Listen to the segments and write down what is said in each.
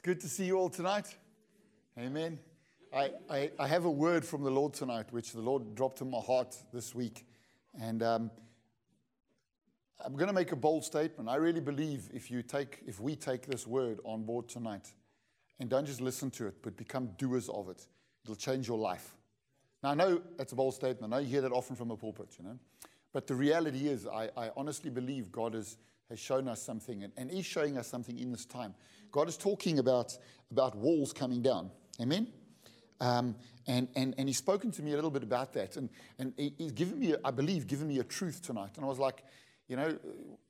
It's good to see you all tonight. Amen. I, I, I have a word from the Lord tonight, which the Lord dropped in my heart this week. And um, I'm going to make a bold statement. I really believe if, you take, if we take this word on board tonight and don't just listen to it, but become doers of it, it'll change your life. Now, I know that's a bold statement. I know you hear that often from a pulpit, you know. But the reality is, I, I honestly believe God has, has shown us something and, and is showing us something in this time. God is talking about, about walls coming down. Amen? Um, and, and, and he's spoken to me a little bit about that. And, and he's given me, I believe, given me a truth tonight. And I was like, you know,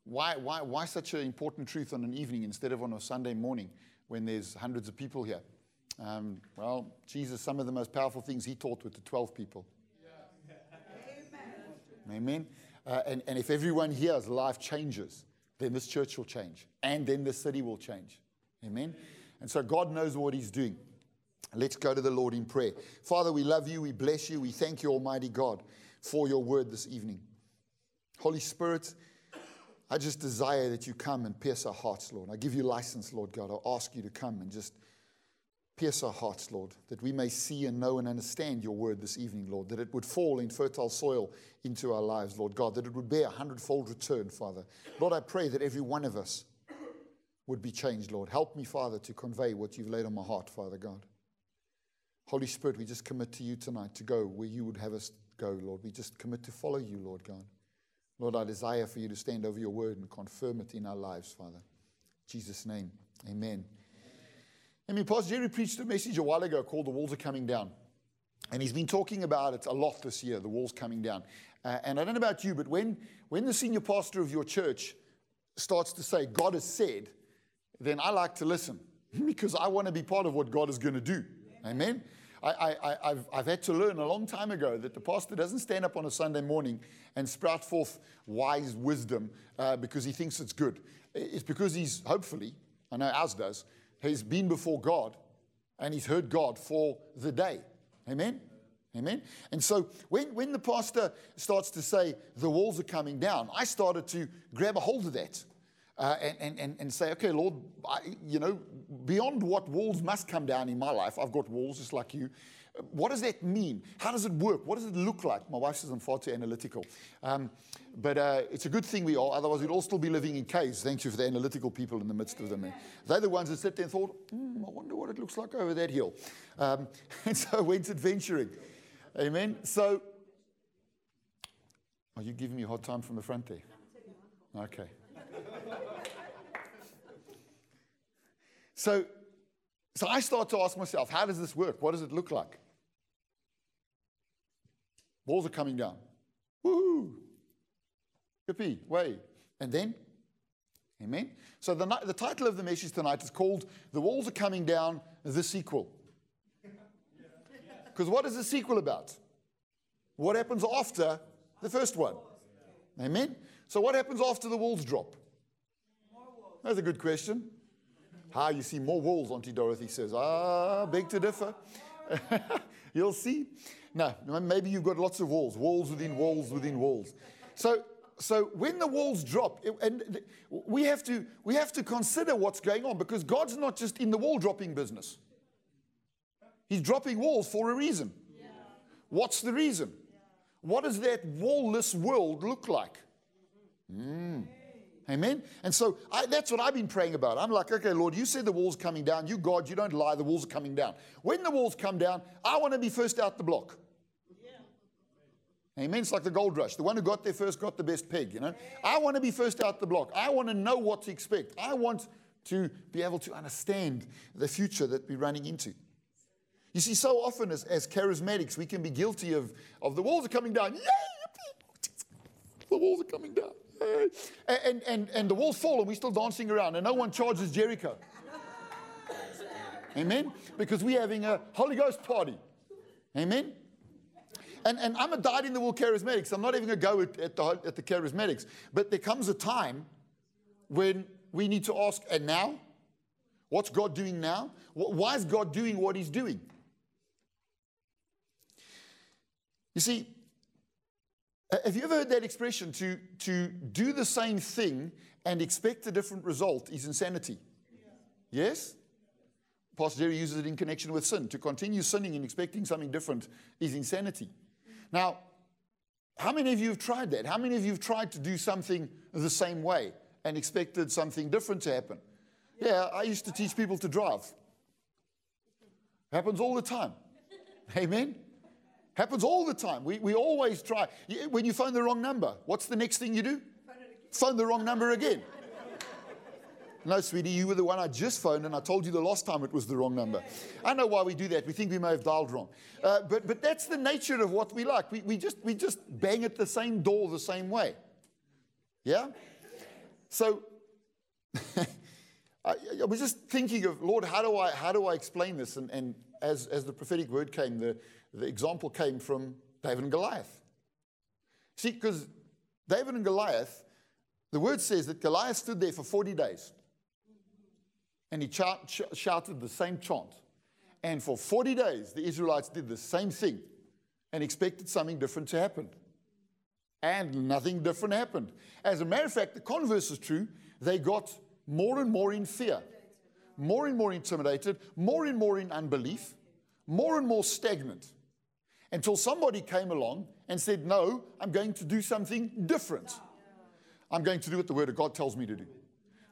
why, why, why such an important truth on an evening instead of on a Sunday morning when there's hundreds of people here? Um, well, Jesus, some of the most powerful things he taught were the 12 people. Yeah. Amen. Amen. Uh, and, and if everyone hears, life changes, then this church will change. And then the city will change. Amen. And so God knows what he's doing. Let's go to the Lord in prayer. Father, we love you. We bless you. We thank you, Almighty God, for your word this evening. Holy Spirit, I just desire that you come and pierce our hearts, Lord. I give you license, Lord God. I ask you to come and just pierce our hearts, Lord, that we may see and know and understand your word this evening, Lord, that it would fall in fertile soil into our lives, Lord God, that it would bear a hundredfold return, Father. Lord, I pray that every one of us would be changed, Lord. Help me, Father, to convey what you've laid on my heart, Father God. Holy Spirit, we just commit to you tonight to go where you would have us go, Lord. We just commit to follow you, Lord God. Lord, I desire for you to stand over your word and confirm it in our lives, Father. In Jesus' name, amen. I mean, Pastor Jerry preached a message a while ago called The Walls Are Coming Down. And he's been talking about it a lot this year, the walls coming down. Uh, and I don't know about you, but when, when the senior pastor of your church starts to say, God has said, then I like to listen because I want to be part of what God is going to do. Amen. I, have I've had to learn a long time ago that the pastor doesn't stand up on a Sunday morning and sprout forth wise wisdom uh, because he thinks it's good. It's because he's, hopefully, I know ours does, he's been before God and he's heard God for the day. Amen? Amen? And so when, when the pastor starts to say the walls are coming down, I started to grab a hold of that uh, and, and, and say, okay, Lord, I, you know, beyond what walls must come down in my life, I've got walls just like you. What does that mean? How does it work? What does it look like? My wife says I'm far too analytical. Um, but uh, it's a good thing we are, otherwise, we'd all still be living in caves. Thank you for the analytical people in the midst of them. They're the ones that sit there and thought, mm, I wonder what it looks like over that hill. Um, and so went adventuring. Amen. So, are you giving me a hard time from the front there? Okay. So, so I start to ask myself, how does this work? What does it look like? Walls are coming down. Woohoo! Yippee, way. And then? Amen. So the, the title of the message tonight is called The Walls Are Coming Down, the sequel. Because what is the sequel about? What happens after the first one? Amen. So what happens after the walls drop? That's a good question. Ah, you see more walls, Auntie Dorothy says. Ah, beg to differ. You'll see. No, maybe you've got lots of walls, walls within walls within walls. So, so when the walls drop, and we have to we have to consider what's going on because God's not just in the wall dropping business. He's dropping walls for a reason. Yeah. What's the reason? Yeah. What does that wallless world look like? Mm. Amen. And so I, that's what I've been praying about. I'm like, okay, Lord, you said the wall's coming down. You, God, you don't lie. The walls are coming down. When the walls come down, I want to be first out the block. Yeah. Amen. It's like the gold rush. The one who got there first got the best peg, you know. I want to be first out the block. I want to know what to expect. I want to be able to understand the future that we're running into. You see, so often as, as charismatics, we can be guilty of, of the walls are coming down. Yay! The walls are coming down. And, and, and the walls fall and we're still dancing around and no one charges Jericho. Amen? Because we're having a Holy Ghost party. Amen? And, and I'm a dyed in the wool charismatics. I'm not even going to go at, at, the, at the charismatics. But there comes a time when we need to ask, and now? What's God doing now? Why is God doing what He's doing? You see, Uh, have you ever heard that expression? To, to do the same thing and expect a different result is insanity. Yes? Pastor Jerry uses it in connection with sin. To continue sinning and expecting something different is insanity. Now, how many of you have tried that? How many of you have tried to do something the same way and expected something different to happen? Yeah, I used to teach people to drive. Happens all the time. Amen? Happens all the time. We, we always try. When you phone the wrong number, what's the next thing you do? Phone the wrong number again. No, sweetie, you were the one I just phoned, and I told you the last time it was the wrong number. I know why we do that. We think we may have dialed wrong. Uh, but, but that's the nature of what we like. We, we, just, we just bang at the same door the same way. Yeah? So I, I, was just thinking of, Lord, how do I, how do I explain this? And, and as, as the prophetic word came, the, the example came from David and Goliath. See, because David and Goliath, the word says that Goliath stood there for 40 days and he ch- ch- shouted the same chant. And for 40 days, the Israelites did the same thing and expected something different to happen. And nothing different happened. As a matter of fact, the converse is true. They got more and more in fear, more and more intimidated, more and more in unbelief, more and more stagnant. Until somebody came along and said, No, I'm going to do something different. I'm going to do what the Word of God tells me to do.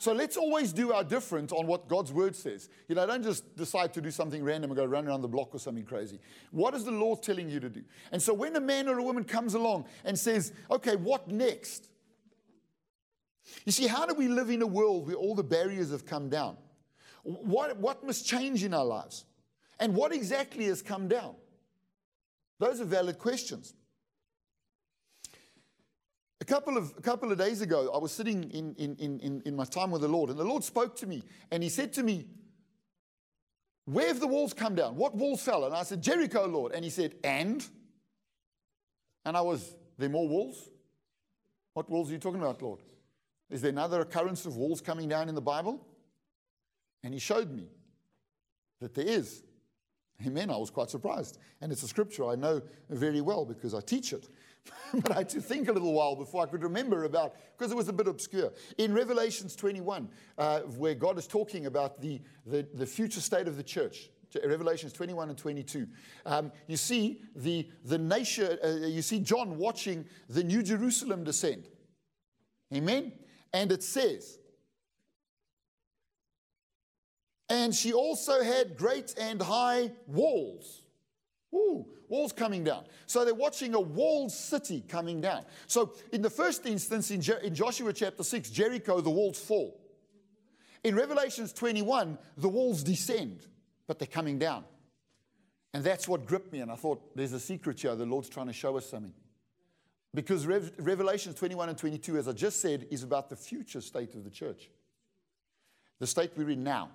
So let's always do our different on what God's word says. You know, don't just decide to do something random and go run around the block or something crazy. What is the Lord telling you to do? And so when a man or a woman comes along and says, okay, what next? You see, how do we live in a world where all the barriers have come down? What, what must change in our lives? And what exactly has come down? Those are valid questions. A couple of, a couple of days ago, I was sitting in, in, in, in my time with the Lord, and the Lord spoke to me, and He said to me, Where have the walls come down? What walls fell? And I said, Jericho, Lord. And He said, And? And I was, There more walls? What walls are you talking about, Lord? Is there another occurrence of walls coming down in the Bible? And He showed me that there is. Amen. I was quite surprised. And it's a scripture I know very well because I teach it. but I had to think a little while before I could remember about, because it was a bit obscure. In Revelations 21, uh, where God is talking about the, the, the, future state of the church, Revelations 21 and 22, um, you see the, the nation, uh, you see John watching the New Jerusalem descend. Amen? And it says, and she also had great and high walls. Ooh, walls coming down. So they're watching a walled city coming down. So in the first instance, in, in Joshua chapter 6, Jericho, the walls fall. In Revelations 21, the walls descend, but they're coming down. And that's what gripped me. And I thought, there's a secret here. The Lord's trying to show us something. Because Rev- Revelations 21 and 22, as I just said, is about the future state of the church, the state we're in now.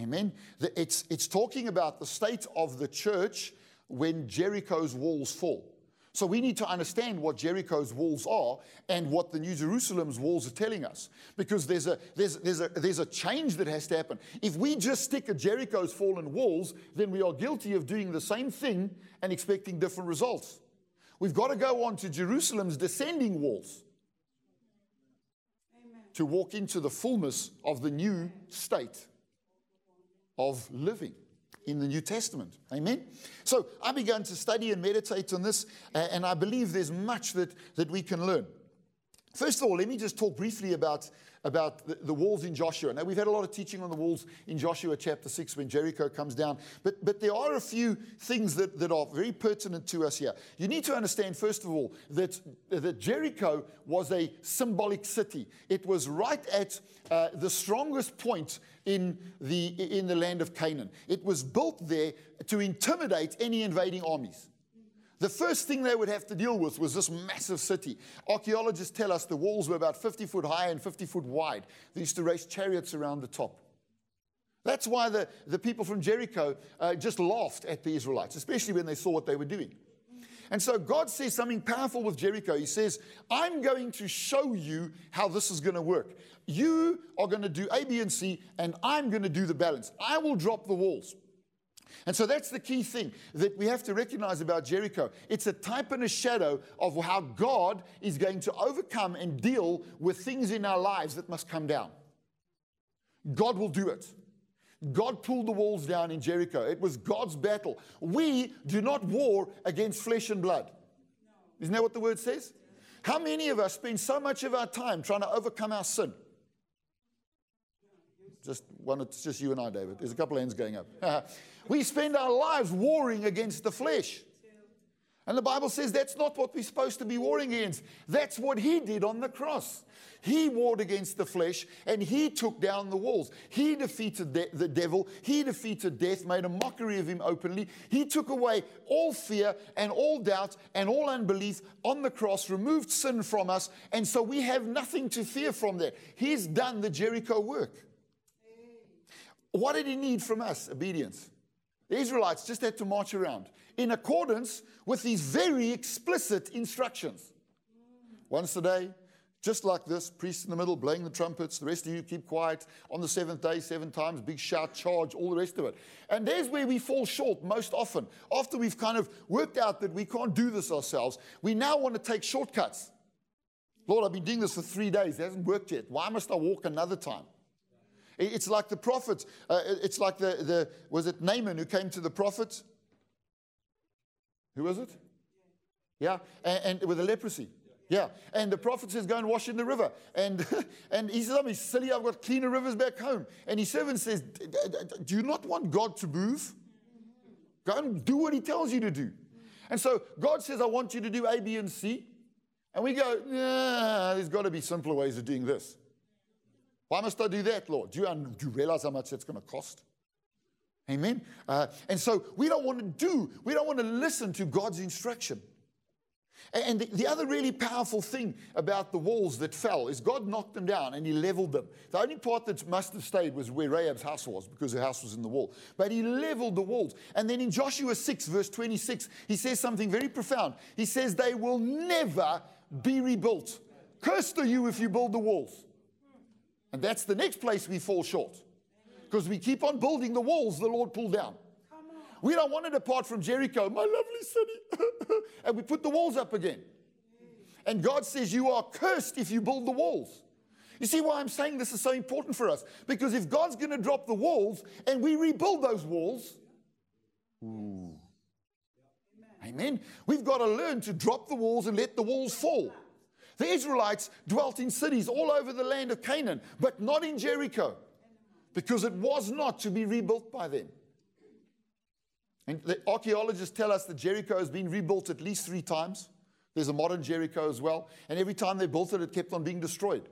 Amen. It's, it's talking about the state of the church when Jericho's walls fall. So we need to understand what Jericho's walls are and what the New Jerusalem's walls are telling us. Because there's a, there's, there's, a, there's a change that has to happen. If we just stick at Jericho's fallen walls, then we are guilty of doing the same thing and expecting different results. We've got to go on to Jerusalem's descending walls Amen. to walk into the fullness of the new state of living in the New Testament. Amen? So I began to study and meditate on this, and I believe there's much that, that we can learn. First of all, let me just talk briefly about, about the, the, walls in Joshua. Now, we've had a lot of teaching on the walls in Joshua chapter 6 when Jericho comes down, but, but there are a few things that, that are very pertinent to us here. You need to understand, first of all, that, that Jericho was a symbolic city, it was right at uh, the strongest point in the, in the land of Canaan. It was built there to intimidate any invading armies. The first thing they would have to deal with was this massive city. Archaeologists tell us the walls were about 50 foot high and 50 foot wide. They used to race chariots around the top. That's why the, the people from Jericho uh, just laughed at the Israelites, especially when they saw what they were doing. And so God says something powerful with Jericho. He says, I'm going to show you how this is going to work. You are going to do A, B, and C, and I'm going to do the balance. I will drop the walls. And so that's the key thing that we have to recognize about Jericho. It's a type and a shadow of how God is going to overcome and deal with things in our lives that must come down. God will do it. God pulled the walls down in Jericho. It was God's battle. We do not war against flesh and blood. Isn't that what the word says? How many of us spend so much of our time trying to overcome our sin? Just one, it's just you and I, David. There's a couple of hands going up. we spend our lives warring against the flesh. And the Bible says that's not what we're supposed to be warring against. That's what he did on the cross. He warred against the flesh and he took down the walls. He defeated de- the devil. He defeated death, made a mockery of him openly. He took away all fear and all doubt and all unbelief on the cross, removed sin from us. And so we have nothing to fear from that. He's done the Jericho work. What did he need from us? Obedience. The Israelites just had to march around in accordance with these very explicit instructions. Once a day, just like this, priest in the middle blowing the trumpets, the rest of you keep quiet. On the seventh day, seven times, big shout, charge, all the rest of it. And there's where we fall short most often. After we've kind of worked out that we can't do this ourselves, we now want to take shortcuts. Lord, I've been doing this for three days, it hasn't worked yet. Why must I walk another time? It's like the prophets. Uh, it's like the, the, was it Naaman who came to the prophet? Who was it? Yeah, and, and with the leprosy. Yeah, and the prophet says, Go and wash in the river. And, and he says, I'm silly, I've got cleaner rivers back home. And his servant says, Do you not want God to move? Go and do what he tells you to do. And so God says, I want you to do A, B, and C. And we go, Nah, there's got to be simpler ways of doing this. Why must I do that, Lord? Do you, do you realize how much that's going to cost? Amen. Uh, and so we don't want to do, we don't want to listen to God's instruction. And the, the, other really powerful thing about the walls that fell is God knocked them down and he leveled them. The only part that must have stayed was where Rahab's house was because her house was in the wall. But he leveled the walls. And then in Joshua 6, verse 26, he says something very profound. He says, They will never be rebuilt. Cursed are you if you build the walls. And that's the next place we fall short. Because we keep on building the walls the Lord pulled down. We don't want to depart from Jericho, my lovely city. and we put the walls up again. And God says, You are cursed if you build the walls. You see why I'm saying this is so important for us? Because if God's going to drop the walls and we rebuild those walls, ooh, amen. We've got to learn to drop the walls and let the walls fall. The Israelites dwelt in cities all over the land of Canaan, but not in Jericho, because it was not to be rebuilt by them. And the archaeologists tell us that Jericho has been rebuilt at least three times. There's a modern Jericho as well. And every time they built it, it kept on being destroyed.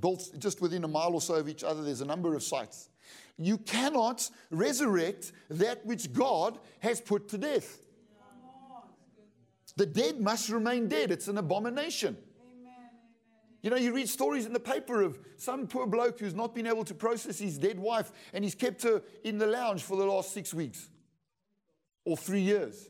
built just within a mile or so of each other, there's a number of sites. You cannot resurrect that which God has put to death. The dead must remain dead. It's an abomination. You know, you read stories in the paper of some poor bloke who's not been able to process his dead wife and he's kept her in the lounge for the last six weeks or three years.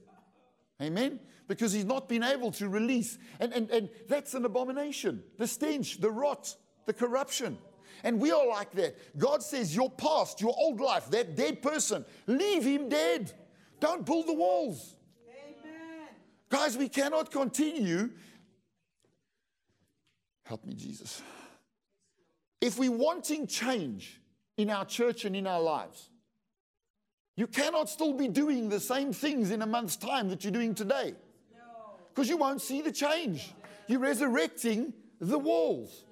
Amen? Because he's not been able to release. And, and, and that's an abomination. The stench, the rot, the corruption. And we are like that. God says, Your past, your old life, that dead person, leave him dead. Don't build the walls. Amen. Guys, we cannot continue Help me, Jesus. If we're wanting change in our church and in our lives, you cannot still be doing the same things in a month's time that you're doing today. Because you won't see the change. You're resurrecting the walls.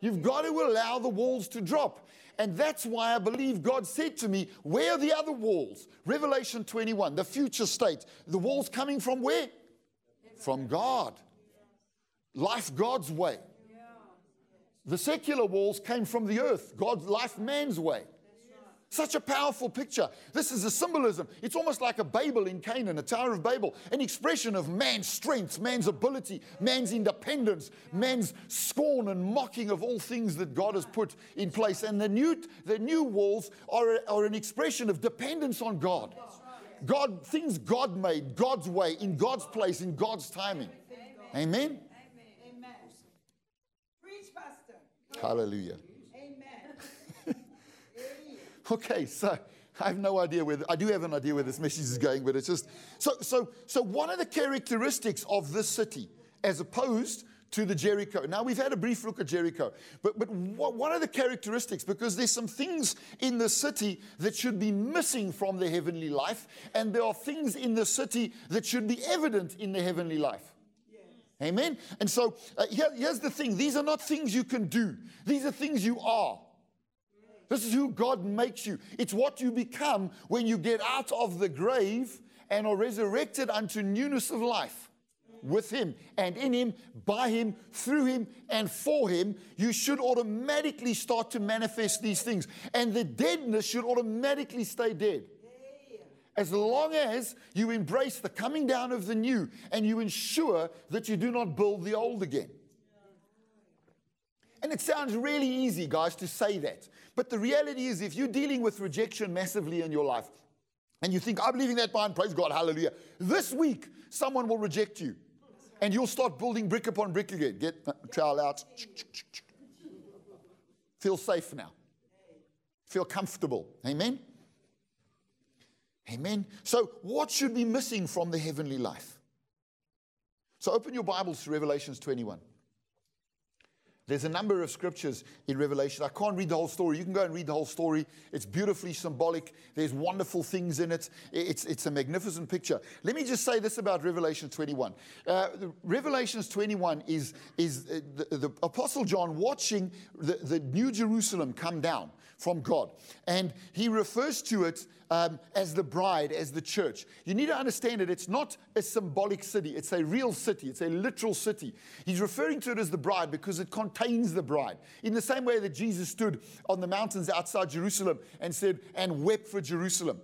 You've got to allow the walls to drop. And that's why I believe God said to me, Where are the other walls? Revelation 21, the future state. The walls coming from where? From God life God's way. The secular walls came from the earth, God's life man's way. Such a powerful picture. This is a symbolism. It's almost like a Babel in Canaan, a Tower of Babel, an expression of man's strength, man's ability, man's independence, man's scorn and mocking of all things that God has put in place. And the new, the new walls are, are an expression of dependence on God. God, things God made, God's way, in God's place, in God's timing. Amen. Hallelujah. Amen. okay, so I have no idea where, I do have an idea where this message is going, but it's just, so, so, so one of the characteristics of this city, as opposed to the Jericho. Now, we've had a brief look at Jericho, but, but what, what are the characteristics? Because there's some things in the city that should be missing from the heavenly life, and there are things in the city that should be evident in the heavenly life. Amen? And so uh, here, here's the thing these are not things you can do, these are things you are. This is who God makes you. It's what you become when you get out of the grave and are resurrected unto newness of life with Him and in Him, by Him, through Him, and for Him, you should automatically start to manifest these things. And the deadness should automatically stay dead. As long as you embrace the coming down of the new and you ensure that you do not build the old again. And it sounds really easy, guys, to say that. But the reality is, if you're dealing with rejection massively in your life, and you think, I'm leaving that behind, praise God, hallelujah. This week, someone will reject you. And you'll start building brick upon brick again. Get uh, trowel out. Feel safe now. Feel comfortable. Amen? Amen. So, what should be missing from the heavenly life? So, open your Bibles to Revelations 21. There's a number of scriptures in Revelation. I can't read the whole story. You can go and read the whole story. It's beautifully symbolic. There's wonderful things in it. It's, it's a magnificent picture. Let me just say this about Revelation 21. Uh, Revelations 21 is, is uh, the, the, Apostle John watching the, the New Jerusalem come down from God. And he refers to it um, as the bride, as the church. You need to understand it. It's not a symbolic city, it's a real city, it's a literal city. He's referring to it as the bride because it contains the bride. In the same way that Jesus stood on the mountains outside Jerusalem and said, and wept for Jerusalem,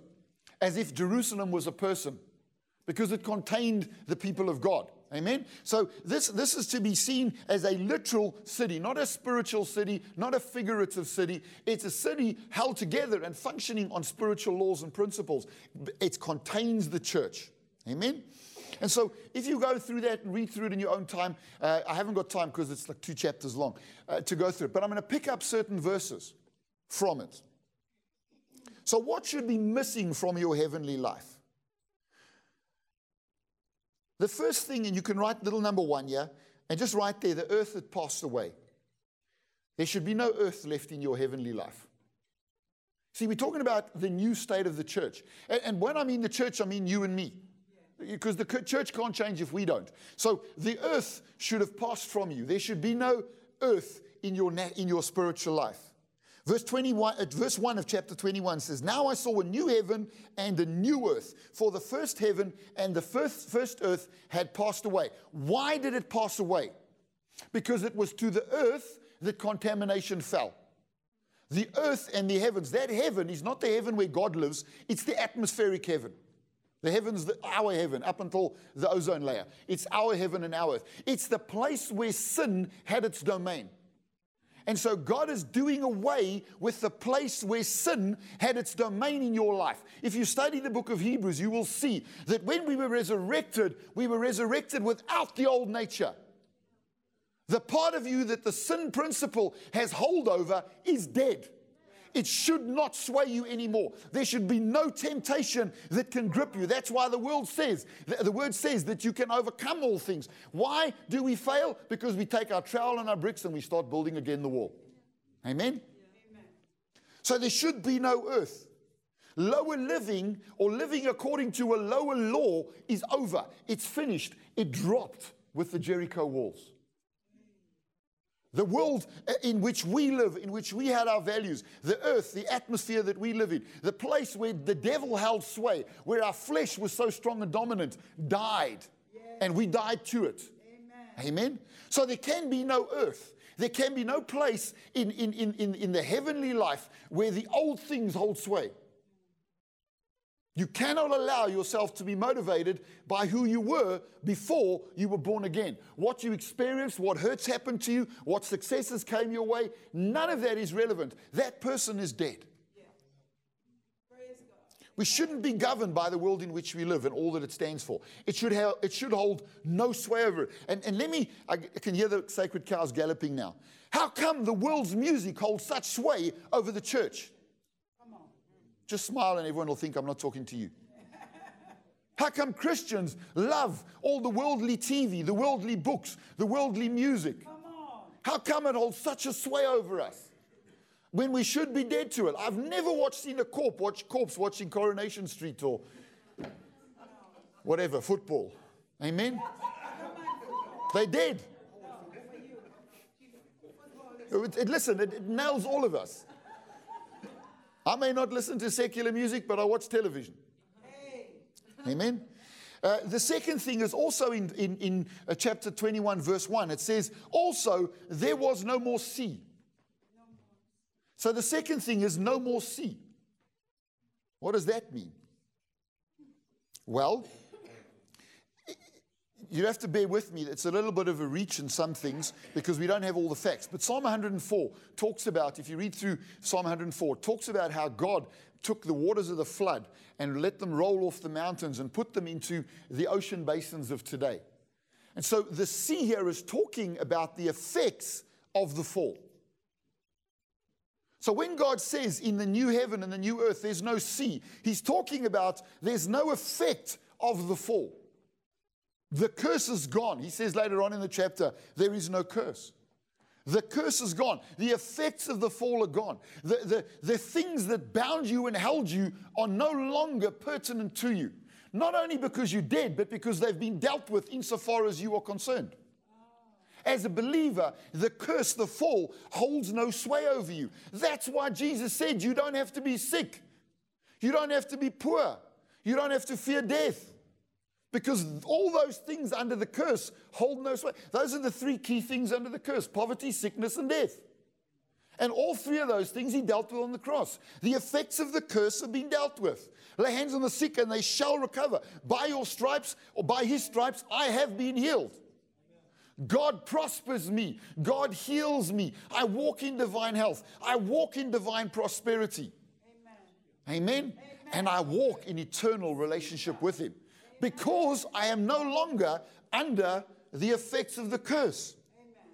as if Jerusalem was a person because it contained the people of God. Amen? So this, this is to be seen as a literal city, not a spiritual city, not a figurative city. It's a city held together and functioning on spiritual laws and principles. It contains the church. Amen? And so, if you go through that and read through it in your own time, uh, I haven't got time because it's like two chapters long uh, to go through it, but I'm going to pick up certain verses from it. So, what should be missing from your heavenly life? The first thing, and you can write little number one here, and just write there the earth had passed away. There should be no earth left in your heavenly life. See, we're talking about the new state of the church. And, and when I mean the church, I mean you and me. Because the church can't change if we don't. So the earth should have passed from you. There should be no earth in your, in your spiritual life. Verse 21, uh, verse 1 of chapter 21 says, Now I saw a new heaven and a new earth, for the first heaven and the first, first earth had passed away. Why did it pass away? Because it was to the earth that contamination fell. The earth and the heavens, that heaven is not the heaven where God lives, it's the atmospheric heaven. The heaven's our heaven up until the ozone layer. It's our heaven and our earth. It's the place where sin had its domain. And so God is doing away with the place where sin had its domain in your life. If you study the book of Hebrews, you will see that when we were resurrected, we were resurrected without the old nature. The part of you that the sin principle has hold over is dead. It should not sway you anymore. There should be no temptation that can grip you. That's why the world says, the word says that you can overcome all things. Why do we fail? Because we take our trowel and our bricks and we start building again the wall. Amen? So there should be no earth. Lower living or living according to a lower law is over. It's finished. It dropped with the Jericho walls. The world uh, in which we live, in which we had our values, the earth, the atmosphere that we live in, the place where the devil held sway, where our flesh was so strong and dominant, died. Yes. And we died to it. Amen. Amen. So there can be no earth. There can be no place in, in, in, in, in the heavenly life where the old things hold sway. You cannot allow yourself to be motivated by who you were before you were born again. What you experienced, what hurts happened to you, what successes came your way, none of that is relevant. That person is dead. We shouldn't be governed by the world in which we live and all that it stands for. It should, have, it should hold no sway over it. And, and let me, I can hear the sacred cows galloping now. How come the world's music holds such sway over the church? Just smile and everyone will think I'm not talking to you. How come Christians love all the worldly TV, the worldly books, the worldly music? How come it holds such a sway over us when we should be dead to it? I've never watched seen a corpse, watch, corpse watching Coronation Street or whatever, football. Amen? They did. It, it, listen, it, it nails all of us. I may not listen to secular music, but I watch television. Amen. Uh, the second thing is also in, in, in uh, chapter 21, verse 1. It says, Also, there was no more sea. So the second thing is no more sea. What does that mean? Well, you have to bear with me. It's a little bit of a reach in some things because we don't have all the facts. But Psalm 104 talks about, if you read through Psalm 104, talks about how God took the waters of the flood and let them roll off the mountains and put them into the ocean basins of today. And so the sea here is talking about the effects of the fall. So when God says in the new heaven and the new earth there's no sea, he's talking about there's no effect of the fall. The curse is gone. He says later on in the chapter, there is no curse. The curse is gone. The effects of the fall are gone. The, the, the things that bound you and held you are no longer pertinent to you. Not only because you're dead, but because they've been dealt with insofar as you are concerned. As a believer, the curse, the fall, holds no sway over you. That's why Jesus said you don't have to be sick. You don't have to be poor. You don't have to fear death. Because all those things under the curse hold no sway. Those are the three key things under the curse poverty, sickness, and death. And all three of those things he dealt with on the cross. The effects of the curse have been dealt with. Lay hands on the sick and they shall recover. By your stripes or by his stripes, I have been healed. God prospers me. God heals me. I walk in divine health. I walk in divine prosperity. Amen. Amen. Amen. And I walk in eternal relationship with him because I am no longer under the effects of the curse. Amen.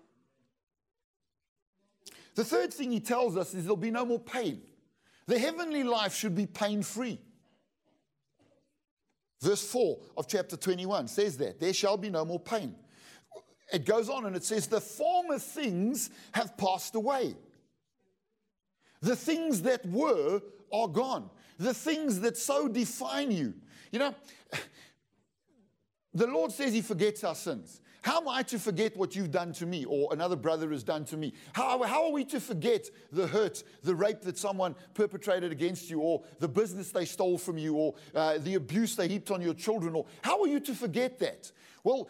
The third thing he tells us is there'll be no more pain. The heavenly life should be pain free. Verse 4 of chapter 21 says that there shall be no more pain. It goes on and it says, The former things have passed away. The things that were are gone. The things that so define you. You know, the Lord says He forgets our sins. How am I to forget what you've done to me or another brother has done to me? How, how are we to forget the hurt, the rape that someone perpetrated against you, or the business they stole from you, or uh, the abuse they heaped on your children? Or how are you to forget that? Well,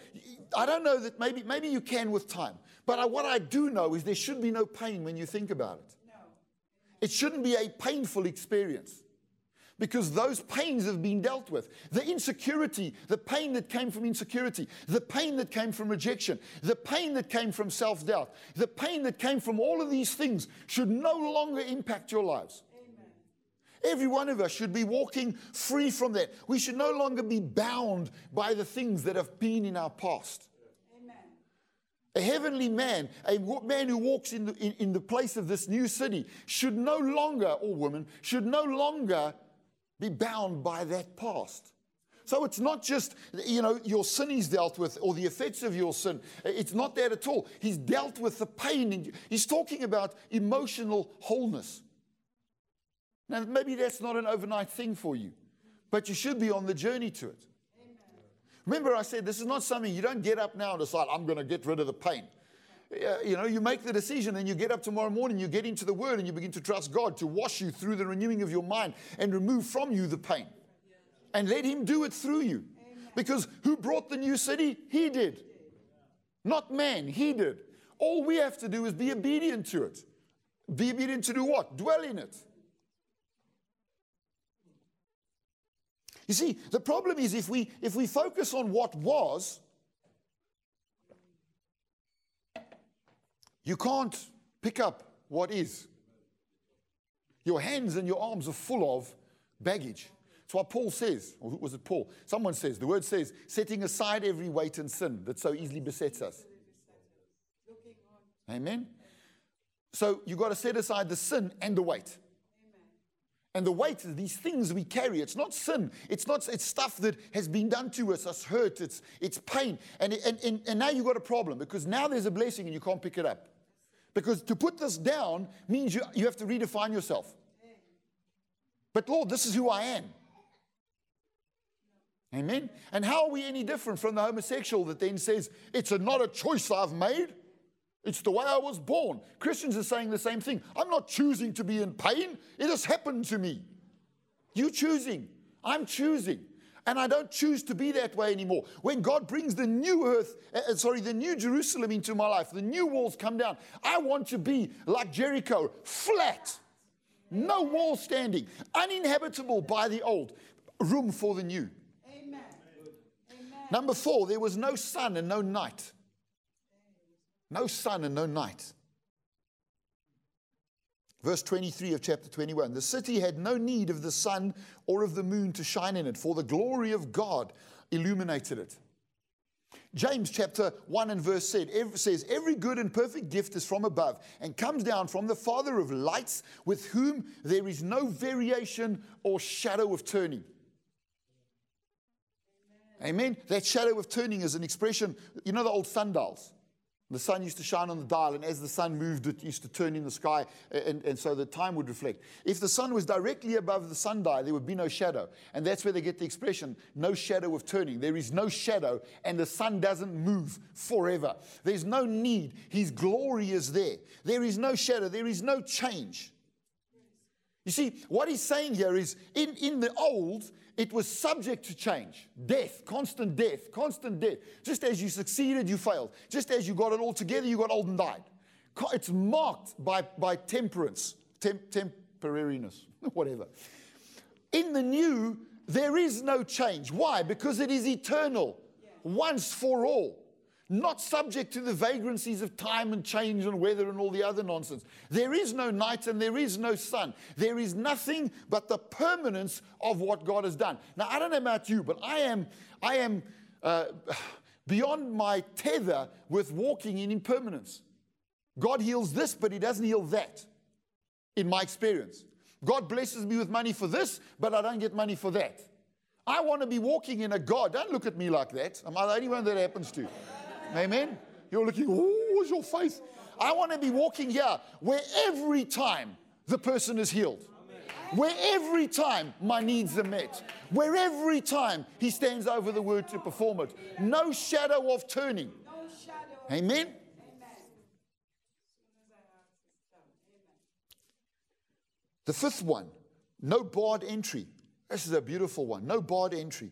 I don't know that maybe, maybe you can with time. But I, what I do know is there should be no pain when you think about it. No. It shouldn't be a painful experience because those pains have been dealt with. The insecurity, the pain that came from insecurity, the pain that came from rejection, the pain that came from self doubt, the pain that came from all of these things should no longer impact your lives. Amen. Every one of us should be walking free from that. We should no longer be bound by the things that have been in our past. A heavenly man, a man who walks in the, in, in the place of this new city, should no longer, or woman, should no longer be bound by that past. So it's not just, you know, your sin he's dealt with or the effects of your sin. It's not that at all. He's dealt with the pain. He's talking about emotional wholeness. Now, maybe that's not an overnight thing for you, but you should be on the journey to it. Remember, I said this is not something you don't get up now and decide, I'm going to get rid of the pain you know, you make the decision and you get up tomorrow morning, you get into the Word and you begin to trust God to wash you through the renewing of your mind and remove from you the pain. And let Him do it through you. Because who brought the new city? He did. Not man, He did. All we have to do is be obedient to it. Be obedient to do what? Dwell in it. You see, the problem is if we if we focus on what was, You can't pick up what is. Your hands and your arms are full of baggage. That's what Paul says, or was it Paul? Someone says, the word says, setting aside every weight and sin that so easily besets us. Amen. So you've got to set aside the sin and the weight. And the weight of these things we carry, it's not sin. It's not it's stuff that has been done to us, us hurt, it's it's pain. And, and, and, and now you've got a problem because now there's a blessing and you can't pick it up. Because to put this down means you, you have to redefine yourself. But Lord, this is who I am. Amen. And how are we any different from the homosexual that then says, it's a, not a choice I've made? It's the way I was born. Christians are saying the same thing. I'm not choosing to be in pain. It has happened to me. You choosing. I'm choosing. And I don't choose to be that way anymore. When God brings the new earth, uh, uh, sorry, the new Jerusalem into my life, the new walls come down. I want to be like Jericho, flat, no wall standing, uninhabitable by the old, room for the new. Amen. Amen. Number four, there was no sun and no night. No sun and no night. Verse 23 of chapter 21 The city had no need of the sun or of the moon to shine in it, for the glory of God illuminated it. James chapter 1 and verse said, says, Every good and perfect gift is from above and comes down from the Father of lights, with whom there is no variation or shadow of turning. Amen. Amen. That shadow of turning is an expression, you know, the old sundials. The sun used to shine on the dial, and as the sun moved, it used to turn in the sky, and, and so the time would reflect. If the sun was directly above the sundial, there would be no shadow. And that's where they get the expression, no shadow of turning. There is no shadow, and the sun doesn't move forever. There's no need. His glory is there. There is no shadow, there is no change. You see, what he's saying here is in, in the old, it was subject to change. Death, constant death, constant death. Just as you succeeded, you failed. Just as you got it all together, you got old and died. It's marked by, by temperance, temp, temporariness, whatever. In the new, there is no change. Why? Because it is eternal, once for all not subject to the vagrancies of time and change and weather and all the other nonsense. There is no night and there is no sun. There is nothing but the permanence of what God has done. Now, I don't know about you, but I am, I am uh, beyond my tether with walking in impermanence. God heals this, but He doesn't heal that, in my experience. God blesses me with money for this, but I don't get money for that. I want to be walking in a God. Don't look at me like that. Am I the only one that happens to? Amen? You're looking, oh, is your faith? I want to be walking here where every time the person is healed. Where every time my needs are met, where every time he stands over the word to perform it, no shadow of turning. Amen. The fifth one, no barred entry. This is a beautiful one. No barred entry.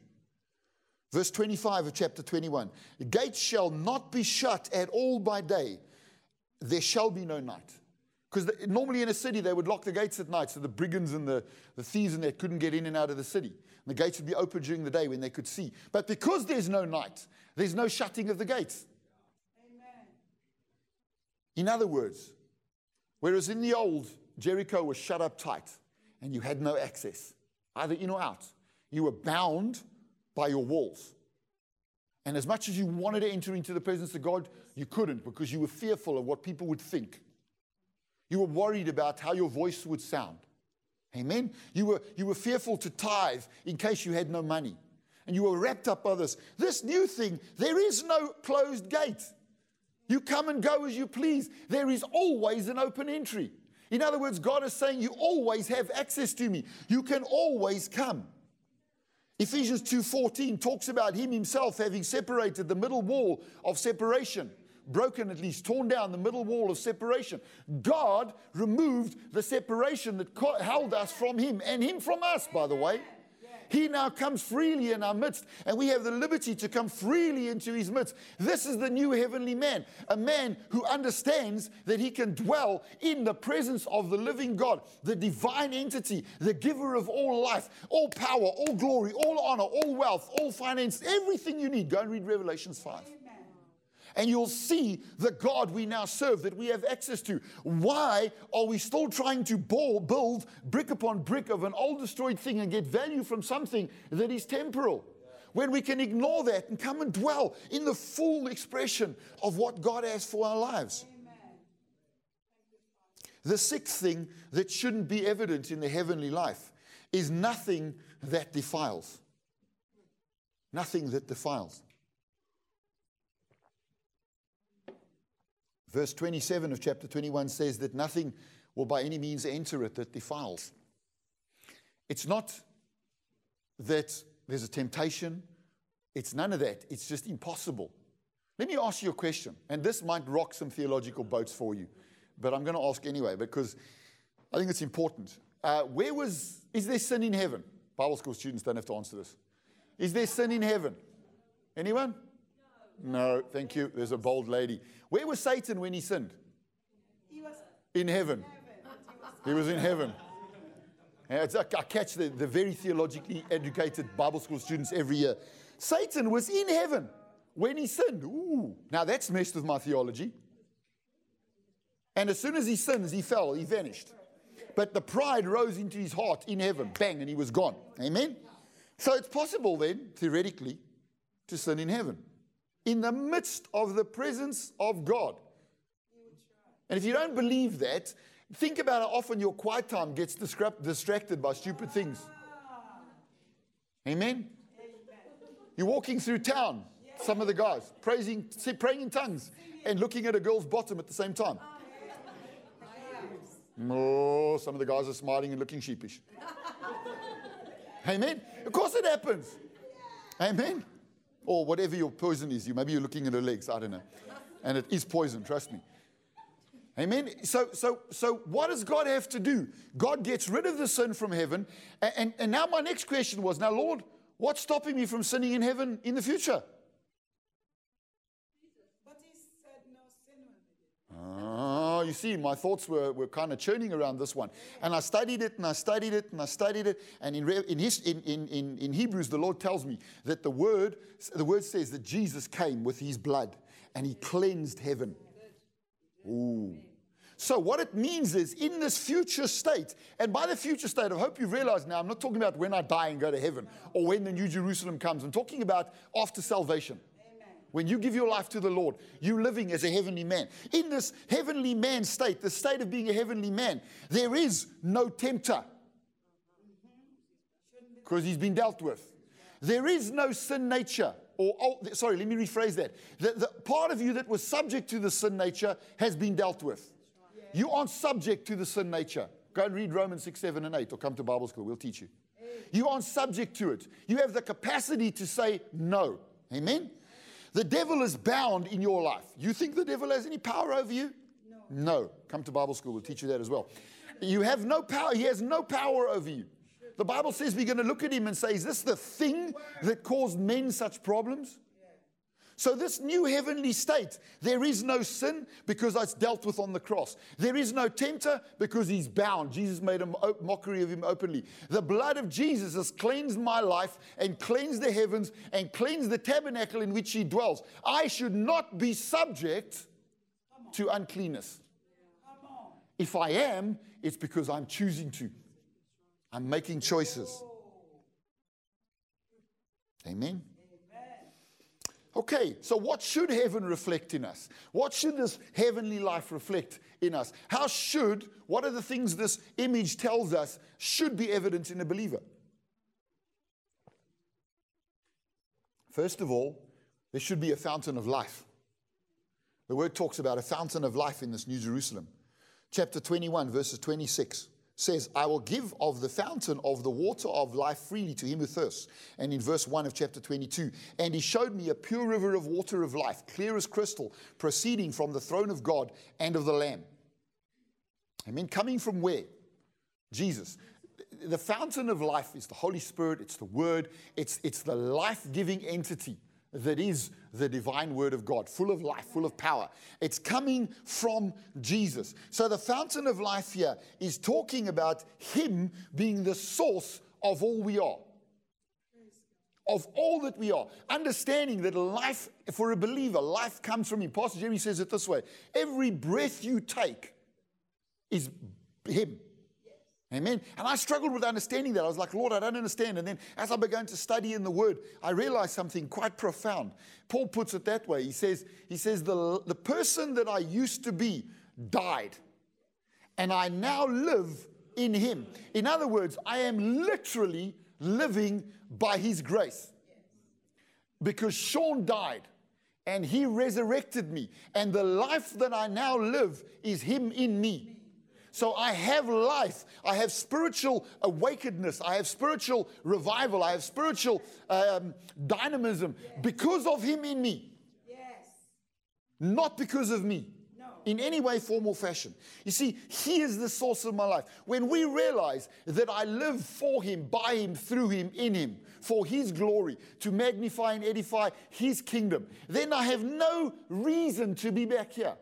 Verse 25 of chapter 21 The gates shall not be shut at all by day, there shall be no night. Because normally in a city, they would lock the gates at night so the brigands and the, the thieves and that couldn't get in and out of the city. And the gates would be open during the day when they could see. But because there's no night, there's no shutting of the gates. Amen. In other words, whereas in the old, Jericho was shut up tight and you had no access, either in or out, you were bound by your walls. And as much as you wanted to enter into the presence of God, you couldn't because you were fearful of what people would think. You were worried about how your voice would sound. Amen? You were, you were fearful to tithe in case you had no money. And you were wrapped up by this. This new thing, there is no closed gate. You come and go as you please. There is always an open entry. In other words, God is saying, You always have access to me. You can always come. Ephesians 2:14 talks about him himself having separated the middle wall of separation, broken at least, torn down the middle wall of separation. God removed the separation that held us from him and him from us, by the way. He now comes freely in our midst, and we have the liberty to come freely into his midst. This is the new heavenly man, a man who understands that he can dwell in the presence of the living God, the divine entity, the giver of all life, all power, all glory, all honor, all wealth, all finance, everything you need. Go and read Revelations 5 and you'll see the God we now serve that we have access to. Why are we still trying to build brick upon brick of an old destroyed thing and get value from something that is temporal? When we can ignore that and come and dwell in the full expression of what God has for our lives. The sixth thing that shouldn't be evident in the heavenly life is nothing that defiles. Nothing that defiles. Verse 27 of chapter 21 says that nothing will by any means enter it that defiles. It's not that there's a temptation, it's none of that. It's just impossible. Let me ask you a question, and this might rock some theological boats for you, but I'm going to ask anyway because I think it's important. Uh, where was, is there sin in heaven? Bible school students don't have to answer this. Is there sin in heaven? Anyone? No, thank you. There's a bold lady. Where was Satan when he sinned? He was In heaven. He was in heaven. Yeah, it's like I catch the, the very theologically educated Bible school students every year. Satan was in heaven when he sinned. Ooh, now that's messed with my theology. And as soon as he sins, he fell, he vanished. But the pride rose into his heart in heaven, bang, and he was gone. Amen? So it's possible then, theoretically, to sin in heaven in the midst of the presence of God. And if you don't believe that, think about how often your quiet time gets distracted by stupid things. Amen? You're walking through town, some of the guys, praising, praying in tongues and looking at a girl's bottom at the same time. Oh, some of the guys are smiling and looking sheepish. Amen? Of course it happens. Amen? Or whatever your poison is. You maybe you're looking at her legs. I don't know. And it is poison, trust me. Amen. So, so, so what does God have to do? God gets rid of the sin from heaven. And, and, and now my next question was, now, Lord, what's stopping me from sinning in heaven in the future? Oh, you see, my thoughts were, were kind of churning around this one. And I studied it and I studied it and I studied it. And in, in, his, in, in, in Hebrews, the Lord tells me that the word, the word says that Jesus came with his blood and he cleansed heaven. Ooh. So, what it means is in this future state, and by the future state, I hope you realize now, I'm not talking about when I die and go to heaven or when the New Jerusalem comes. I'm talking about after salvation. When you give your life to the Lord, you're living as a heavenly man. In this heavenly man state, the state of being a heavenly man, there is no tempter because he's been dealt with. There is no sin nature. Or, oh, sorry, let me rephrase that. The, the part of you that was subject to the sin nature has been dealt with. You aren't subject to the sin nature. Go and read Romans 6, 7, and 8, or come to Bible school. We'll teach you. You aren't subject to it. You have the capacity to say no. Amen? The devil is bound in your life. You think the devil has any power over you? No. No. Come to Bible school, we'll teach you that as well. You have no power, he has no power over you. The Bible says we're going to look at him and say, Is this the thing that caused men such problems? So, this new heavenly state, there is no sin because it's dealt with on the cross. There is no tempter because he's bound. Jesus made a mockery of him openly. The blood of Jesus has cleansed my life and cleansed the heavens and cleansed the tabernacle in which he dwells. I should not be subject to uncleanness. If I am, it's because I'm choosing to. I'm making choices. Amen. Okay, so what should heaven reflect in us? What should this heavenly life reflect in us? How should, what are the things this image tells us should be evident in a believer? First of all, there should be a fountain of life. The word talks about a fountain of life in this New Jerusalem. Chapter 21, verses 26 says, I will give of the fountain of the water of life freely to him who thirsts. And in verse 1 of chapter 22, and he showed me a pure river of water of life, clear as crystal, proceeding from the throne of God and of the Lamb. I mean, coming from where? Jesus. The fountain of life is the Holy Spirit, it's the Word, it's, it's the life giving entity that is the divine word of God, full of life, full of power. It's coming from Jesus. So the fountain of life here is talking about Him being the source of all we are. Of all that we are, understanding that life for a believer, life comes from Him. Pastor Jerry says it this way every breath you take is Him. Amen. And I struggled with understanding that. I was like, Lord, I don't understand. And then as I began to study in the Word, I realized something quite profound. Paul puts it that way. He says, he says the, the person that I used to be died. and I now live in him. In other words, I am literally living by his grace. Because Sean died and he resurrected me, and the life that I now live is him in me. So I have life. I have spiritual awakenedness. I have spiritual revival. I have spiritual um, dynamism because of Him in me. Yes. Not because of me No. in any way, form, or fashion. You see, He is the source of my life. When we realize that I live for Him, by Him, through Him, in Him, for His glory, to magnify and edify His kingdom, then I have no reason to be back here.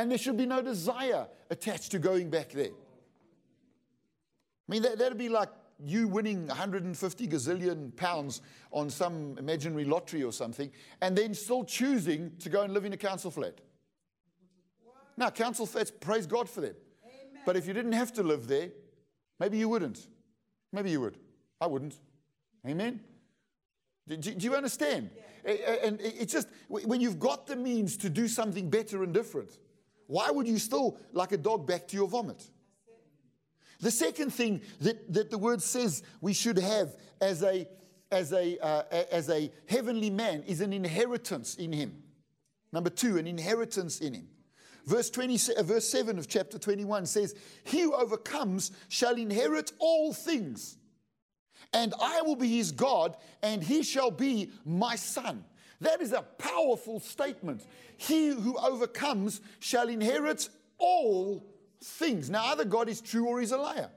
And there should be no desire attached to going back there. I mean, that, that'd be like you winning 150 gazillion pounds on some imaginary lottery or something, and then still choosing to go and live in a council flat. Now, council flats, praise God for them. But if you didn't have to live there, maybe you wouldn't. Maybe you would. I wouldn't. Amen? Do, do- do you understand? A- And it's just when you've got the means to do something better and different, why would you still, like a dog, back to your vomit? The second thing that, that the word says we should have as a, as, a, uh, as a heavenly man is an inheritance in him. Number two, an inheritance in him. Verse, 20, uh, verse 7 of chapter 21 says, He who overcomes shall inherit all things, and I will be his God, and he shall be my son. That is a powerful statement. He who overcomes shall inherit all things. Now, either God is true or he's a liar.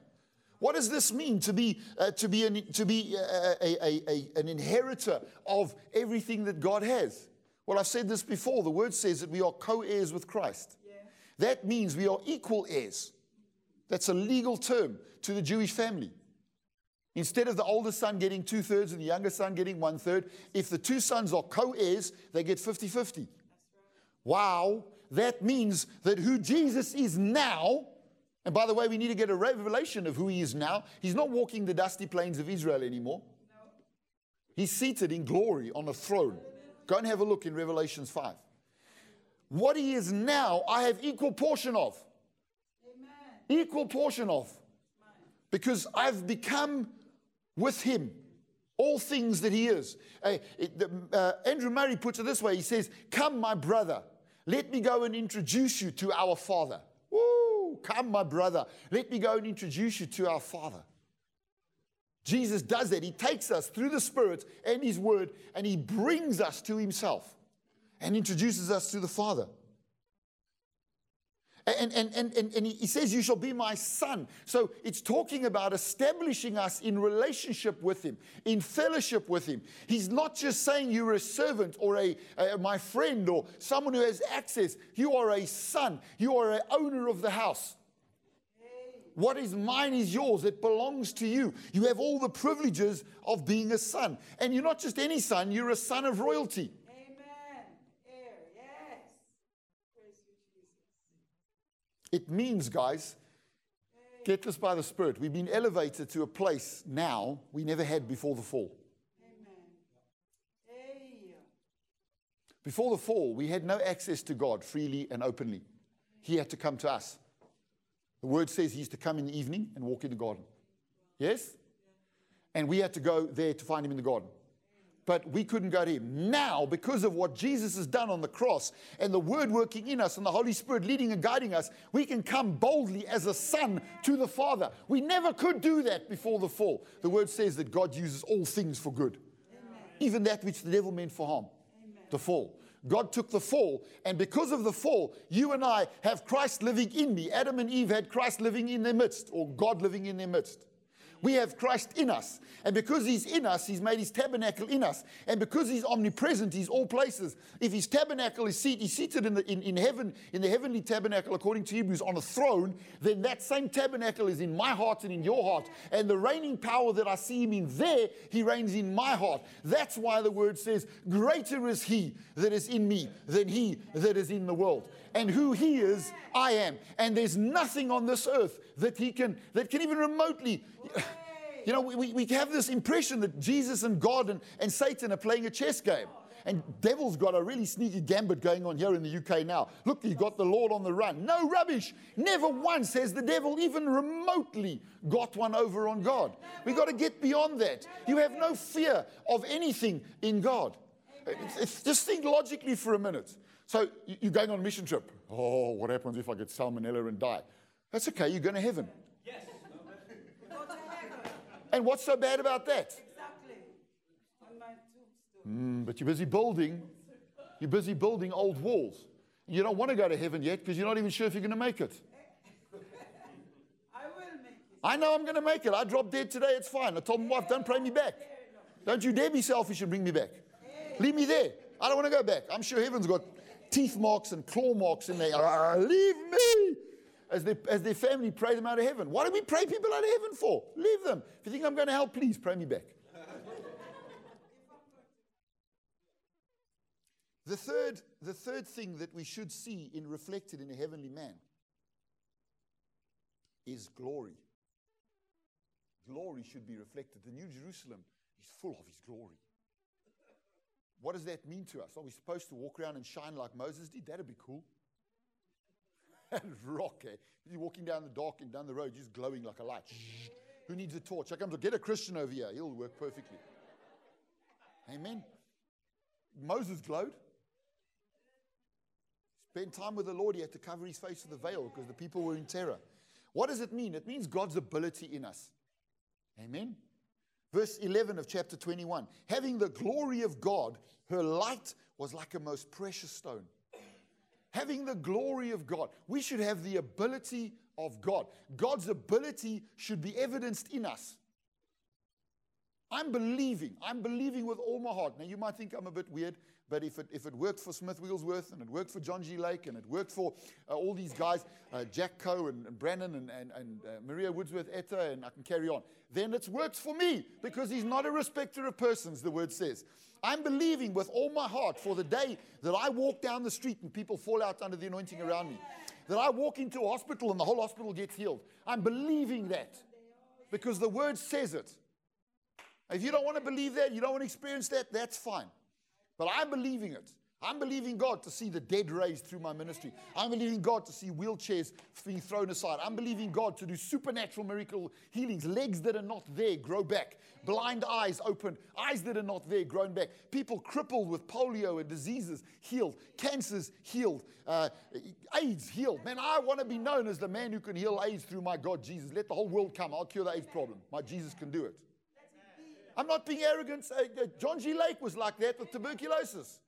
What does this mean to be, uh, to be, an, to be uh, a, a, a, an inheritor of everything that God has? Well, I've said this before. The word says that we are co heirs with Christ. That means we are equal heirs. That's a legal term to the Jewish family. Instead of the older son getting two thirds and the younger son getting one third, if the two sons are co heirs, they get 50 50. Wow, that means that who Jesus is now, and by the way, we need to get a revelation of who he is now. He's not walking the dusty plains of Israel anymore. He's seated in glory on a throne. Go and have a look in Revelations 5. What he is now, I have equal portion of. Equal portion of. Because I've become with him all things that he is. Uh, it- uh, Andrew Murray puts it this way he says, Come, my brother, let me go and introduce you to our Father. Woo! Come, my brother, let me go and introduce you to our Father. Jesus does that. He takes us through the Spirit and His Word, and He brings us to Himself and introduces us to the Father. And, and, and, and, and he says, You shall be my son. So it's talking about establishing us in relationship with him, in fellowship with him. He's not just saying you're a servant or a, a- my friend or someone who has access. You are a son, you are an owner of the house. What is mine is yours. It belongs to you. You have all the privileges of being a son. And you're not just any son, you're a son of royalty. Amen. Heir. Yes. Praise you, Jesus. It means, guys, get this by the Spirit. We've been elevated to a place now we never had before the fall. Before the fall, we had no access to God freely and openly. He had to come to us. The word says he used to come in the evening and walk in the garden. Yes? And we had to go there to find him in the garden. But we couldn't go to him. Now, because of what Jesus has done on the cross and the word working in us and the Holy Spirit leading and guiding us, we can come boldly as a son to the Father. We never could do that before the fall. The word says that God uses all things for good, even that which the devil meant for harm, the fall. God took the fall, and because of the fall, you and I have Christ living in me. Adam and Eve had Christ living in their midst, or God living in their midst. We have Christ in us. And because He's in us, He's made His tabernacle in us. And because He's omnipresent, He's all places. If His tabernacle is seated, He's seated in, the, in, in heaven, in the heavenly tabernacle, according to Hebrews, on a throne, then that same tabernacle is in my heart and in your heart. And the reigning power that I see Him in there, He reigns in my heart. That's why the word says, Greater is He that is in me than He that is in the world. And who He is, I am. And there's nothing on this earth that He can, that can even remotely. You know, we, we have this impression that Jesus and God and, and Satan are playing a chess game. And devil's got a really sneaky gambit going on here in the UK now. Look, you got the Lord on the run. No rubbish. Never once has the devil even remotely got one over on God. We got to get beyond that. You have no fear of anything in God. Just think logically for a minute. So you- you're going on a mission trip. Oh, what happens if I get salmonella and die? That's okay. You're going to heaven. Heaven. And what's so bad about that? Exactly. On my tombstone. Mm, but you're busy building. You're busy building old walls. You don't want to go to heaven yet because you're not even sure if you're going to make it. I will make it. I know I'm going to make it. I dropped dead today. It's fine. I told my wife, don't pray me back. Don't you dare be selfish and bring me back. Leave me there. I don't want to go back. I'm sure heaven's got teeth marks and claw marks in there. Leave me. As, they, as their family pray them out of heaven. Why do we pray people out of heaven for? Leave them. If you think I'm going to help, please pray me back. The third, the third thing that we should see in reflected in a heavenly man is glory. Glory should be reflected. The New Jerusalem is full of his glory. What does that mean to us? Are we supposed to walk around and shine like Moses did? That'd be cool. That'd rock, eh? You're walking down the dock and down the road, just glowing like a light. Shh. Who needs a torch? I come to get a Christian over here. He'll work perfectly. Amen. Moses glowed. Spend time with the Lord. He had to cover his face with a veil because the people were in terror. What does it mean? It means God's ability in us. Amen. Verse 11 of chapter 21 Having the glory of God, her light was like a most precious stone. Having the glory of God, we should have the ability of God. God's ability should be evidenced in us. I'm believing. I'm believing with all my heart. Now, you might think I'm a bit weird, but if it, if it worked for Smith Wigglesworth and it worked for John G. Lake and it worked for uh, all these guys, uh, Jack Coe and, and Branham and, and, and uh, Maria Woodworth Etter, and I can carry on, then it's worked for me because he's not a respecter of persons, the word says. I'm believing with all my heart for the day that I walk down the street and people fall out under the anointing around me. That I walk into a hospital and the whole hospital gets healed. I'm believing that because the word says it. If you don't want to believe that, you don't want to experience that, that's fine. But I'm believing it. I'm believing God to see the dead raised through my ministry. I'm believing God to see wheelchairs being thrown aside. I'm believing God to do supernatural miracle healings. Legs that are not there grow back. Blind eyes open. Eyes that are not there grown back. People crippled with polio and diseases healed. Cancers healed. Uh, AIDS healed. Man, I want to be known as the man who can heal AIDS through my God Jesus. Let the whole world come. I'll cure the AIDS problem. My Jesus can do it. I'm not being arrogant. Uh, John G. Lake was like that with tuberculosis.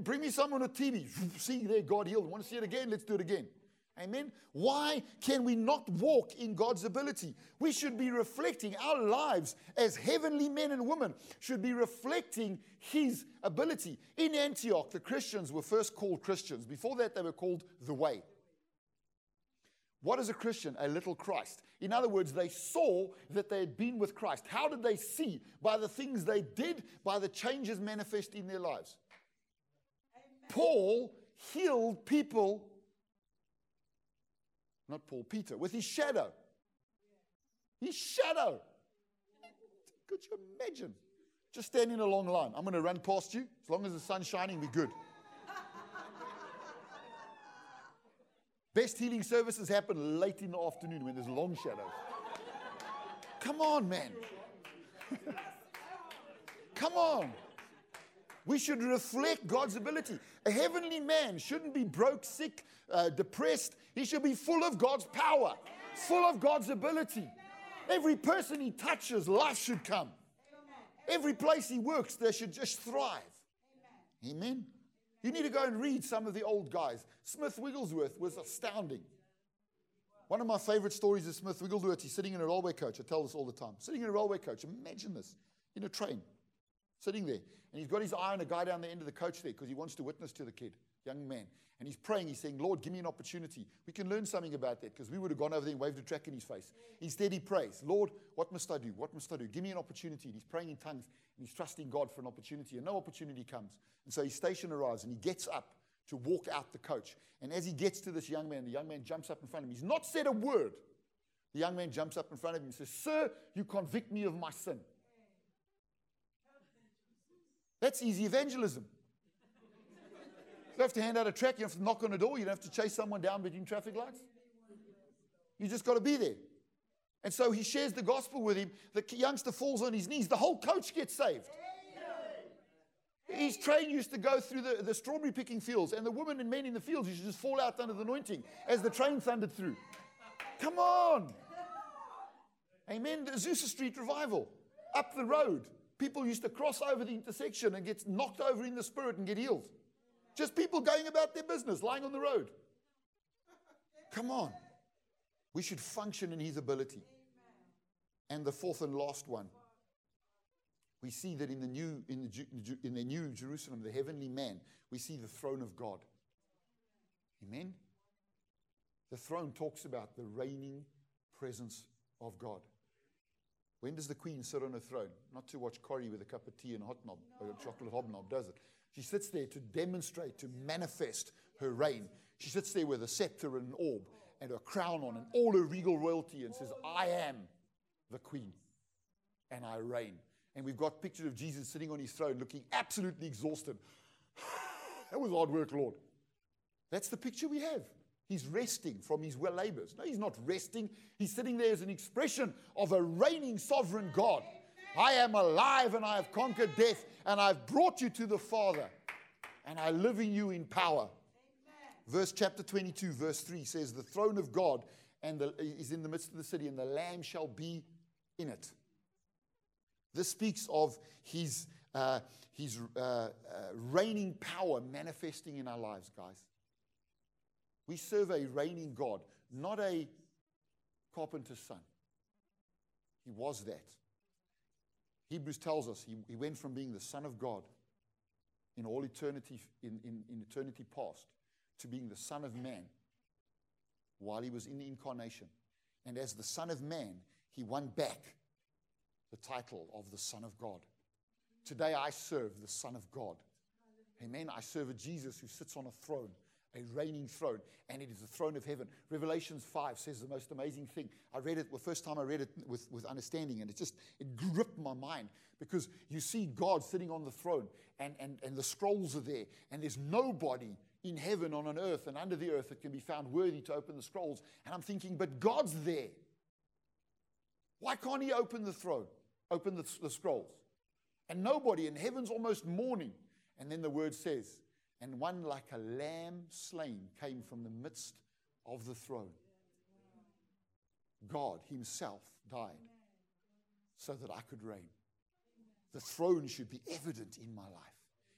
Bring me someone with TB. See there, God healed. Want to see it again? Let's do it again. Amen. Why can we not walk in God's ability? We should be reflecting our lives as heavenly men and women, should be reflecting His ability. In Antioch, the Christians were first called Christians. Before that, they were called the Way. What is a Christian? A little Christ. In other words, they saw that they had been with Christ. How did they see? By the things they did, by the changes manifest in their lives. Paul healed people, not Paul, Peter, with his shadow. His shadow. Could you imagine? Just standing in a long line. I'm going to run past you. As long as the sun's shining, we're good. Best healing services happen late in the afternoon when there's long shadows. Come on, man. Come on. We should reflect God's ability. A heavenly man shouldn't be broke, sick, uh, depressed. He should be full of God's power, full of God's ability. Every person he touches, life should come. Every place he works, they should just thrive. Amen. You need to go and read some of the old guys. Smith Wigglesworth was astounding. One of my favorite stories is Smith Wigglesworth. He's sitting in a railway coach. I tell this all the time. Sitting in a railway coach. Imagine this in a train, sitting there. And he's got his eye on a guy down the end of the coach there because he wants to witness to the kid, young man. And he's praying. He's saying, Lord, give me an opportunity. We can learn something about that because we would have gone over there and waved a track in his face. Instead, he prays, Lord, what must I do? What must I do? Give me an opportunity. And he's praying in tongues and he's trusting God for an opportunity. And no opportunity comes. And so his station arrives and he gets up to walk out the coach. And as he gets to this young man, the young man jumps up in front of him. He's not said a word. The young man jumps up in front of him and says, Sir, you convict me of my sin. That's easy evangelism. You have to hand out a track, you don't have to knock on a door, you don't have to chase someone down between traffic lights. You just got to be there. And so he shares the gospel with him. The youngster falls on his knees. The whole coach gets saved. His train used to go through the, the strawberry picking fields, and the women and men in the fields used to just fall out under the anointing as the train thundered through. Come on. Amen. The Azusa Street revival. Up the road. People used to cross over the intersection and get knocked over in the spirit and get healed. Just people going about their business, lying on the road. Come on. We should function in his ability. And the fourth and last one. We see that in the new in the, in the new Jerusalem, the heavenly man, we see the throne of God. Amen. The throne talks about the reigning presence of God. When does the queen sit on a throne? Not to watch Corrie with a cup of tea and a hot knob, no. a chocolate hobnob, does it? She sits there to demonstrate, to manifest her reign. She sits there with a scepter and an orb and a crown on and all her regal royalty and says, I am the queen and I reign. And we've got pictures of Jesus sitting on his throne looking absolutely exhausted. that was hard work, Lord. That's the picture we have. He's resting from his well labors. No, he's not resting. He's sitting there as an expression of a reigning sovereign God. I am alive and I have conquered death and I've brought you to the Father and I live in you in power. Verse chapter 22, verse 3 says, The throne of God and the, is in the midst of the city, and the Lamb shall be in it. This speaks of his, uh, his uh, uh, reigning power manifesting in our lives, guys. We serve a reigning God, not a carpenter's son. He was that. Hebrews tells us he, he went from being the Son of God in all eternity, in, in, in eternity past, to being the Son of Man while he was in the incarnation. And as the Son of Man, he won back the title of the Son of God. Today I serve the Son of God. Amen. I serve a Jesus who sits on a throne a reigning throne, and it is the throne of heaven. Revelations 5 says the most amazing thing. I read it the first time I read it with, with understanding, and it just it gripped my mind because you see God sitting on the throne, and, and, and the scrolls are there, and there's nobody in heaven, on an earth, and under the earth that can be found worthy to open the scrolls. And I'm thinking, but God's there. Why can't He open the throne, open the, the scrolls? And nobody, in heaven's almost mourning. And then the word says, and one like a lamb slain came from the midst of the throne. God Himself died so that I could reign. The throne should be evident in my life.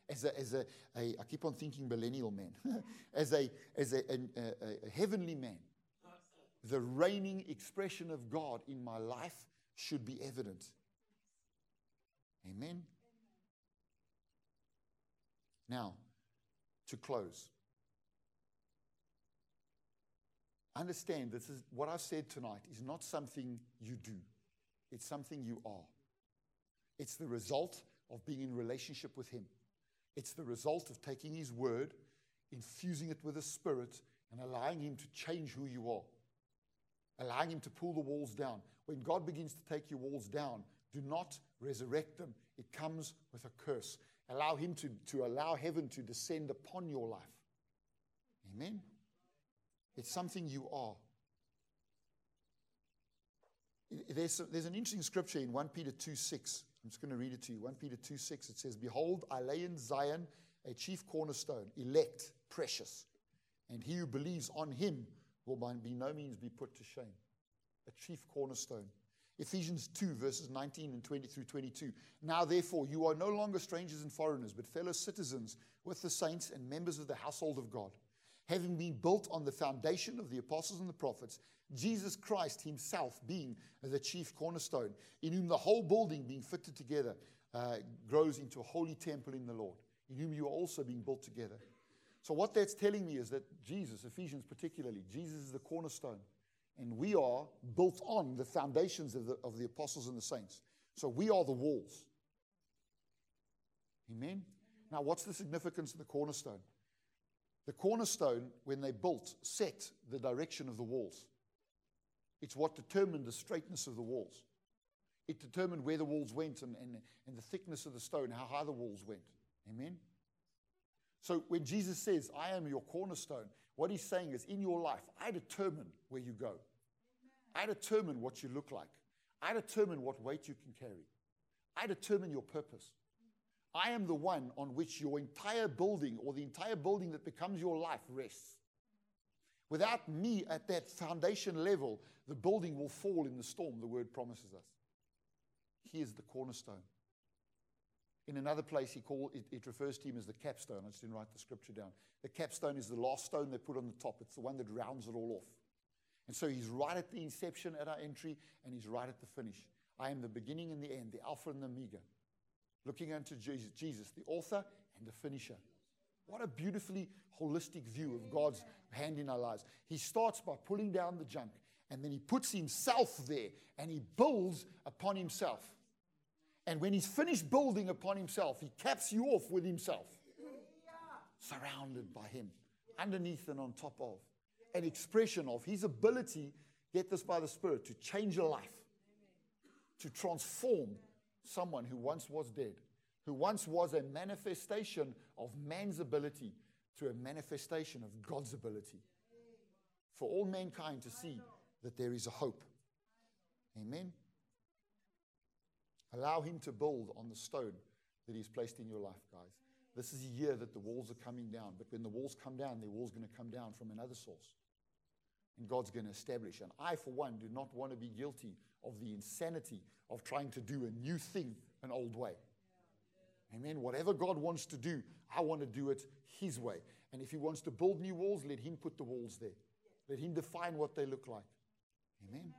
As a, as a, a I keep on thinking millennial man, as, a, as a, a, a heavenly man, the reigning expression of God in my life should be evident. Amen. Now, to close. Understand this is what I've said tonight is not something you do, it's something you are. It's the result of being in relationship with Him. It's the result of taking His word, infusing it with the Spirit, and allowing Him to change who you are, allowing Him to pull the walls down. When God begins to take your walls down, do not resurrect them. It comes with a curse. Allow Him to, to allow heaven to descend upon your life. Amen. It's something you are. There's, there's an interesting scripture in 1 Peter 2 6. I'm just going to read it to you. 1 Peter 2 6. It says, Behold, I lay in Zion a chief cornerstone, elect, precious, and he who believes on him will by no means be put to shame. A chief cornerstone. Ephesians 2, verses 19 and 20 through 22. Now, therefore, you are no longer strangers and foreigners, but fellow citizens with the saints and members of the household of God, having been built on the foundation of the apostles and the prophets, Jesus Christ himself being the chief cornerstone, in whom the whole building being fitted together uh, grows into a holy temple in the Lord, in whom you are also being built together. So, what that's telling me is that Jesus, Ephesians particularly, Jesus is the cornerstone. And we are built on the foundations of the, of the apostles and the saints. So we are the walls. Amen? Now, what's the significance of the cornerstone? The cornerstone, when they built, set the direction of the walls. It's what determined the straightness of the walls. It determined where the walls went and, and, and the thickness of the stone, how high the walls went. Amen? So when Jesus says, I am your cornerstone, what he's saying is, in your life, I determine where you go. I determine what you look like. I determine what weight you can carry. I determine your purpose. I am the one on which your entire building or the entire building that becomes your life rests. Without me at that foundation level, the building will fall in the storm, the word promises us. He is the cornerstone. In another place, he call, it, it refers to him as the capstone. I just didn't write the scripture down. The capstone is the last stone they put on the top, it's the one that rounds it all off. And so he's right at the inception at our entry, and he's right at the finish. I am the beginning and the end, the Alpha and the Omega. Looking unto Jesus, Jesus, the author and the finisher. What a beautifully holistic view of God's hand in our lives. He starts by pulling down the junk, and then he puts himself there and he builds upon himself. And when he's finished building upon himself, he caps you off with himself, surrounded by him, underneath and on top of. An expression of his ability, get this by the Spirit, to change a life, to transform someone who once was dead, who once was a manifestation of man's ability to a manifestation of God's ability. For all mankind to see that there is a hope. Amen. Allow Him to build on the stone that He's placed in your life, guys. This is a year that the walls are coming down, but when the walls come down, the walls going to come down from another source. And God's going to establish. And I, for one, do not want to be guilty of the insanity of trying to do a new thing an old way. Amen. Whatever God wants to do, I want to do it His way. And if He wants to build new walls, let Him put the walls there. Let Him define what they look like. Amen.